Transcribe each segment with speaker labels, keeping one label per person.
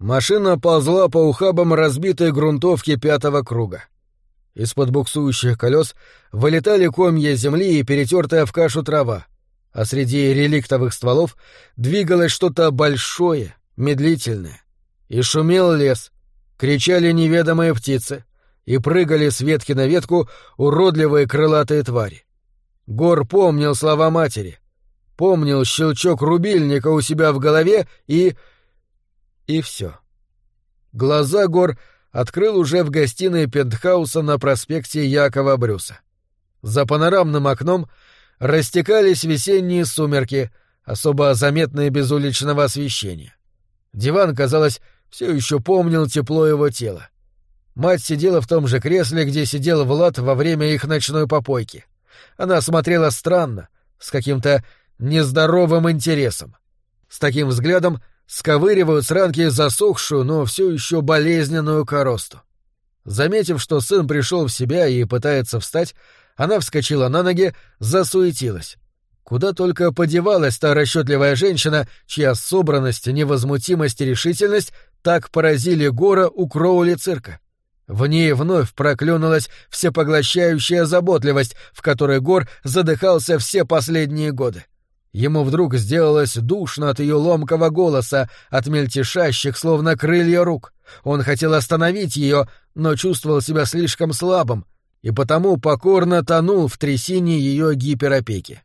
Speaker 1: Машина ползла по ухабам разбитой грунтовки пятого круга. Из-под буксующих колес вылетали комья земли и перетертая в кашу трава, а среди реликтовых стволов двигалось что-то большое, медлительное. И шумел лес, кричали неведомые птицы, и прыгали с ветки на ветку уродливые крылатые твари. Гор помнил слова матери, помнил щелчок рубильника у себя в голове и... и все. Глаза Гор открыл уже в гостиной пентхауса на проспекте Якова Брюса. За панорамным окном растекались весенние сумерки, особо заметные без уличного освещения. Диван, казалось, все еще помнил тепло его тела. Мать сидела в том же кресле, где сидел Влад во время их ночной попойки. Она смотрела странно, с каким-то нездоровым интересом. С таким взглядом сковыривают с ранки засохшую, но все еще болезненную коросту. Заметив, что сын пришел в себя и пытается встать, она вскочила на ноги, засуетилась. Куда только подевалась та расчетливая женщина, чья собранность, невозмутимость и решительность так поразили Гора у Кроули цирка. В ней вновь проклюнулась всепоглощающая заботливость, в которой Гор задыхался все последние годы. Ему вдруг сделалось душно от ее ломкого голоса, от мельтешащих, словно крылья рук. Он хотел остановить ее, но чувствовал себя слишком слабым, и потому покорно тонул в трясине ее гиперопеки.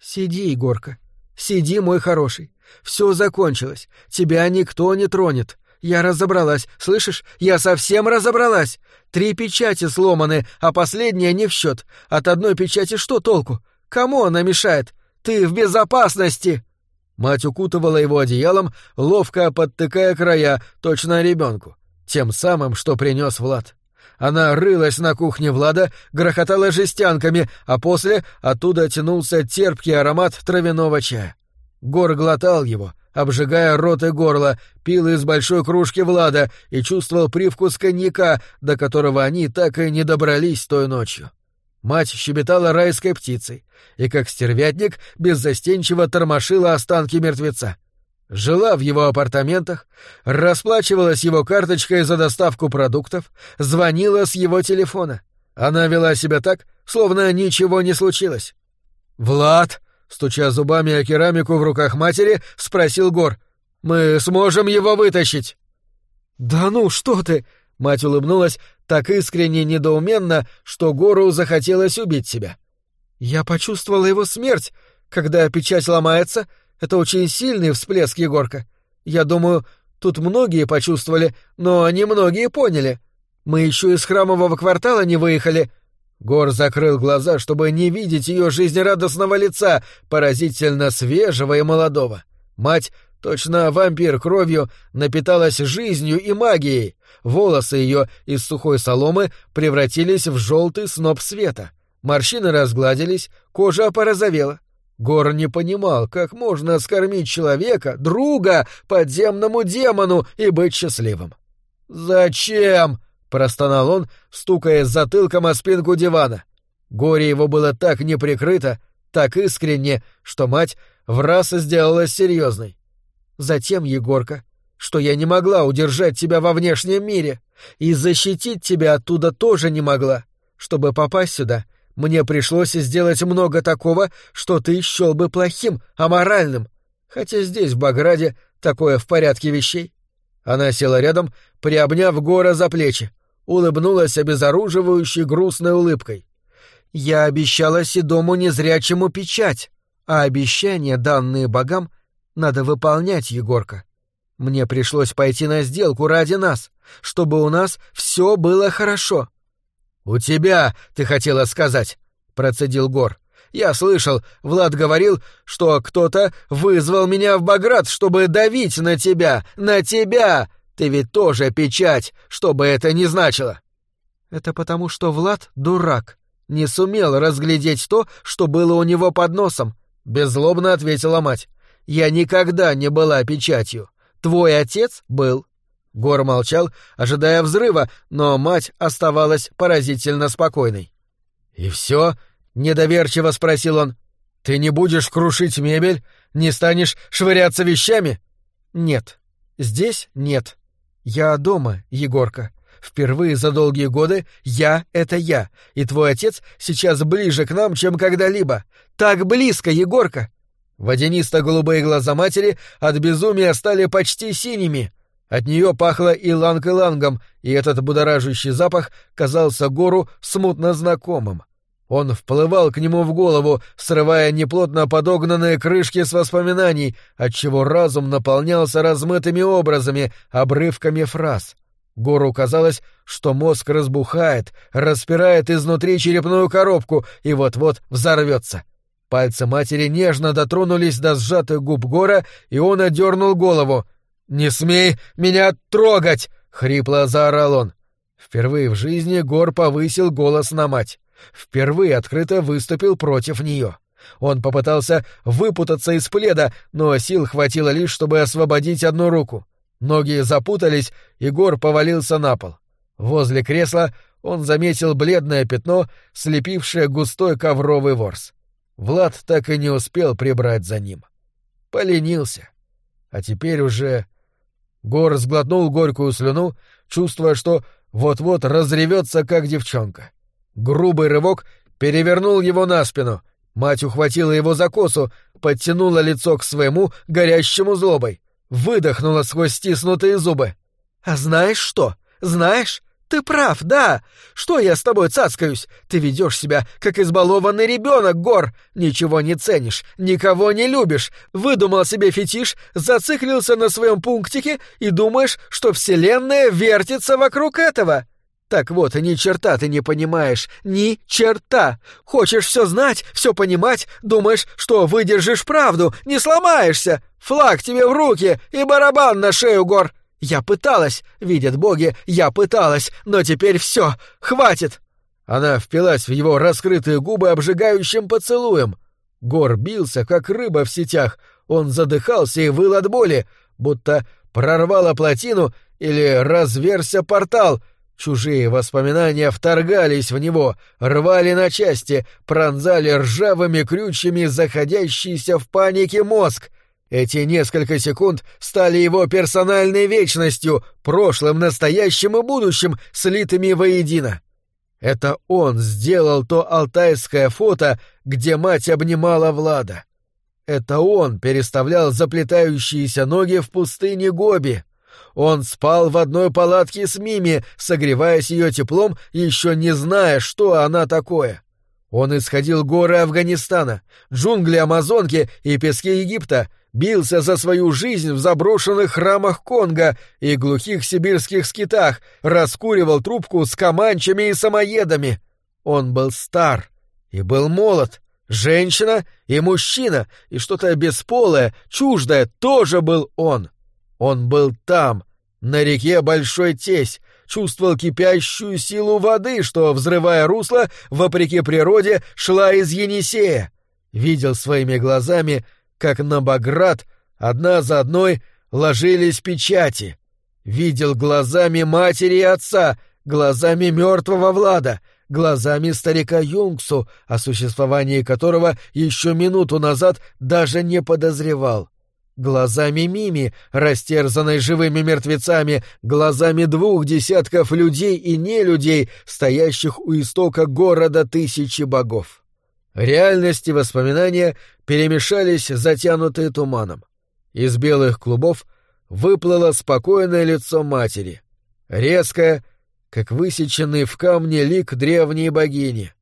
Speaker 1: «Сиди, Егорка, сиди, мой хороший. Все закончилось, тебя никто не тронет. Я разобралась, слышишь? Я совсем разобралась. Три печати сломаны, а последняя не в счет. От одной печати что толку? Кому она мешает? Ты в безопасности!» Мать укутывала его одеялом, ловко подтыкая края, точно ребенку, тем самым, что принес Влад. Она рылась на кухне Влада, грохотала жестянками, а после оттуда тянулся терпкий аромат травяного чая. Гор глотал его, обжигая рот и горло, пил из большой кружки Влада и чувствовал привкус коньяка, до которого они так и не добрались той ночью. Мать щебетала райской птицей и, как стервятник, беззастенчиво тормошила останки мертвеца. Жила в его апартаментах, расплачивалась его карточкой за доставку продуктов, звонила с его телефона. Она вела себя так, словно ничего не случилось. «Влад!» — стуча зубами о керамику в руках матери, спросил Гор. «Мы сможем его вытащить?» «Да ну, что ты!» Мать улыбнулась так искренне недоуменно, что Гору захотелось убить себя. «Я почувствовала его смерть. Когда печать ломается, это очень сильный всплеск, Егорка. Я думаю, тут многие почувствовали, но не многие поняли. Мы еще из храмового квартала не выехали». Гор закрыл глаза, чтобы не видеть ее жизнерадостного лица, поразительно свежего и молодого. Мать Точно вампир кровью напиталась жизнью и магией. Волосы ее из сухой соломы превратились в желтый сноп света. Морщины разгладились, кожа порозовела. Гор не понимал, как можно скормить человека, друга, подземному демону и быть счастливым. «Зачем?» — простонал он, стукая затылком о спинку дивана. Горе его было так неприкрыто, так искренне, что мать в раз сделалась серьезной. Затем, Егорка, что я не могла удержать тебя во внешнем мире, и защитить тебя оттуда тоже не могла. Чтобы попасть сюда, мне пришлось сделать много такого, что ты счел бы плохим, аморальным. Хотя здесь, в Баграде, такое в порядке вещей. Она села рядом, приобняв Гора за плечи, улыбнулась обезоруживающей грустной улыбкой. «Я обещала Седому незрячему печать, а обещания, данные богам, — надо выполнять, Егорка. Мне пришлось пойти на сделку ради нас, чтобы у нас все было хорошо. У тебя, ты хотела сказать, процедил Гор. Я слышал, Влад говорил, что кто-то вызвал меня в Баграт, чтобы давить на тебя, на тебя. Ты ведь тоже печать, что бы это ни значило. Это потому, что Влад дурак, не сумел разглядеть то, что было у него под носом, беззлобно ответила мать. Я никогда не была печатью. Твой отец был». Гор молчал, ожидая взрыва, но мать оставалась поразительно спокойной. «И все?» — недоверчиво спросил он. «Ты не будешь крушить мебель? Не станешь швыряться вещами?» «Нет. Здесь нет», «Я дома, Егорка. Впервые за долгие годы я — это я, и твой отец сейчас ближе к нам, чем когда-либо. Так близко, Егорка!» Водянисто-голубые глаза матери от безумия стали почти синими. От нее пахло иланг-илангом, и этот будоражащий запах казался гору смутно знакомым. Он вплывал к нему в голову, срывая неплотно подогнанные крышки с воспоминаний, отчего разум наполнялся размытыми образами, обрывками фраз. Гору казалось, что мозг разбухает, распирает изнутри черепную коробку и вот-вот взорвется. Пальцы матери нежно дотронулись до сжатых губ Гора, и он отдернул голову. «Не смей меня трогать!» — хрипло заорал он. Впервые в жизни Гор повысил голос на мать. Впервые открыто выступил против нее. Он попытался выпутаться из пледа, но сил хватило лишь, чтобы освободить одну руку. Ноги запутались, и Гор повалился на пол. Возле кресла он заметил бледное пятно, слепившее густой ковровый ворс. Влад так и не успел прибрать за ним. Поленился. А теперь уже... Гор сглотнул горькую слюну, чувствуя, что вот-вот разревется, как девчонка. Грубый рывок перевернул его на спину. Мать ухватила его за косу, подтянула лицо к своему, горящему злобой выдохнула сквозь стиснутые зубы. «А знаешь что? Знаешь? Ты прав, да. Что я с тобой цацкаюсь? Ты ведешь себя, как избалованный ребенок, Гор. Ничего не ценишь, никого не любишь. Выдумал себе фетиш, зациклился на своем пунктике и думаешь, что Вселенная вертится вокруг этого. Так вот, ни черта ты не понимаешь, ни черта. Хочешь все знать, все понимать, думаешь, что выдержишь правду, не сломаешься. Флаг тебе в руки и барабан на шею, Гор. Я пыталась, видят боги, я пыталась, но теперь все, хватит. Она впилась в его раскрытые губы обжигающим поцелуем. Гор бился, как рыба в сетях. Он задыхался и выл от боли, будто прорвало плотину или разверся портал — Чужие воспоминания вторгались в него, рвали на части, пронзали ржавыми крючьями заходящийся в панике мозг. Эти несколько секунд стали его персональной вечностью, прошлым, настоящим и будущим, слитыми воедино. Это он сделал то алтайское фото, где мать обнимала Влада. Это он переставлял заплетающиеся ноги в пустыне Гоби. Он спал в одной палатке с Мими, согреваясь ее теплом, еще не зная, что она такое. Он исходил горы Афганистана, джунгли Амазонки и пески Египта, бился за свою жизнь в заброшенных храмах Конго и глухих сибирских скитах, раскуривал трубку с команчами и самоедами. Он был стар и был молод, женщина и мужчина, и что-то бесполое, чуждое тоже был он. Он был там, на реке Большой Тесь, чувствовал кипящую силу воды, что, взрывая русло, вопреки природе, шла из Енисея. Видел своими глазами, как на Баграт одна за одной ложились печати. Видел глазами матери и отца, глазами мертвого Влада, глазами старика Юнгсу, о существовании которого еще минуту назад даже не подозревал глазами Мими, растерзанной живыми мертвецами, глазами двух десятков людей и нелюдей, стоящих у истока города тысячи богов. Реальность и воспоминания перемешались, затянутые туманом. Из белых клубов выплыло спокойное лицо матери, резкое, как высеченный в камне лик древней богини.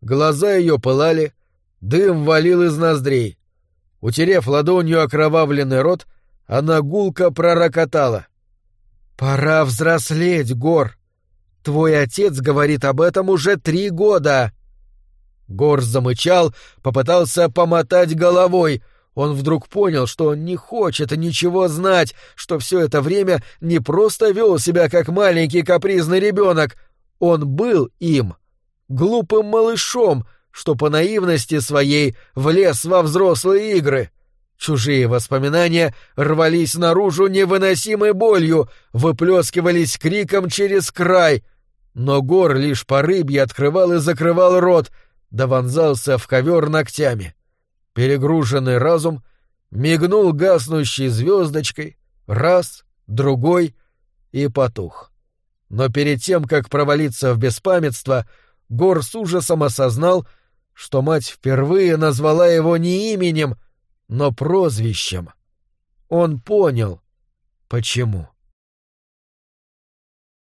Speaker 1: Глаза ее пылали, дым валил из ноздрей — Утерев ладонью окровавленный рот, она гулко пророкотала. «Пора взрослеть, Гор! Твой отец говорит об этом уже три года!» Гор замычал, попытался помотать головой. Он вдруг понял, что не хочет ничего знать, что все это время не просто вел себя как маленький капризный ребенок. Он был им, глупым малышом, что по наивности своей влез во взрослые игры. Чужие воспоминания рвались наружу невыносимой болью, выплескивались криком через край. Но гор лишь по рыбье открывал и закрывал рот, да вонзался в ковер ногтями. Перегруженный разум мигнул гаснущей звездочкой, раз, другой, и потух. Но перед тем, как провалиться в беспамятство, Гор с ужасом осознал, что мать впервые назвала его не именем, но прозвищем. Он понял, почему.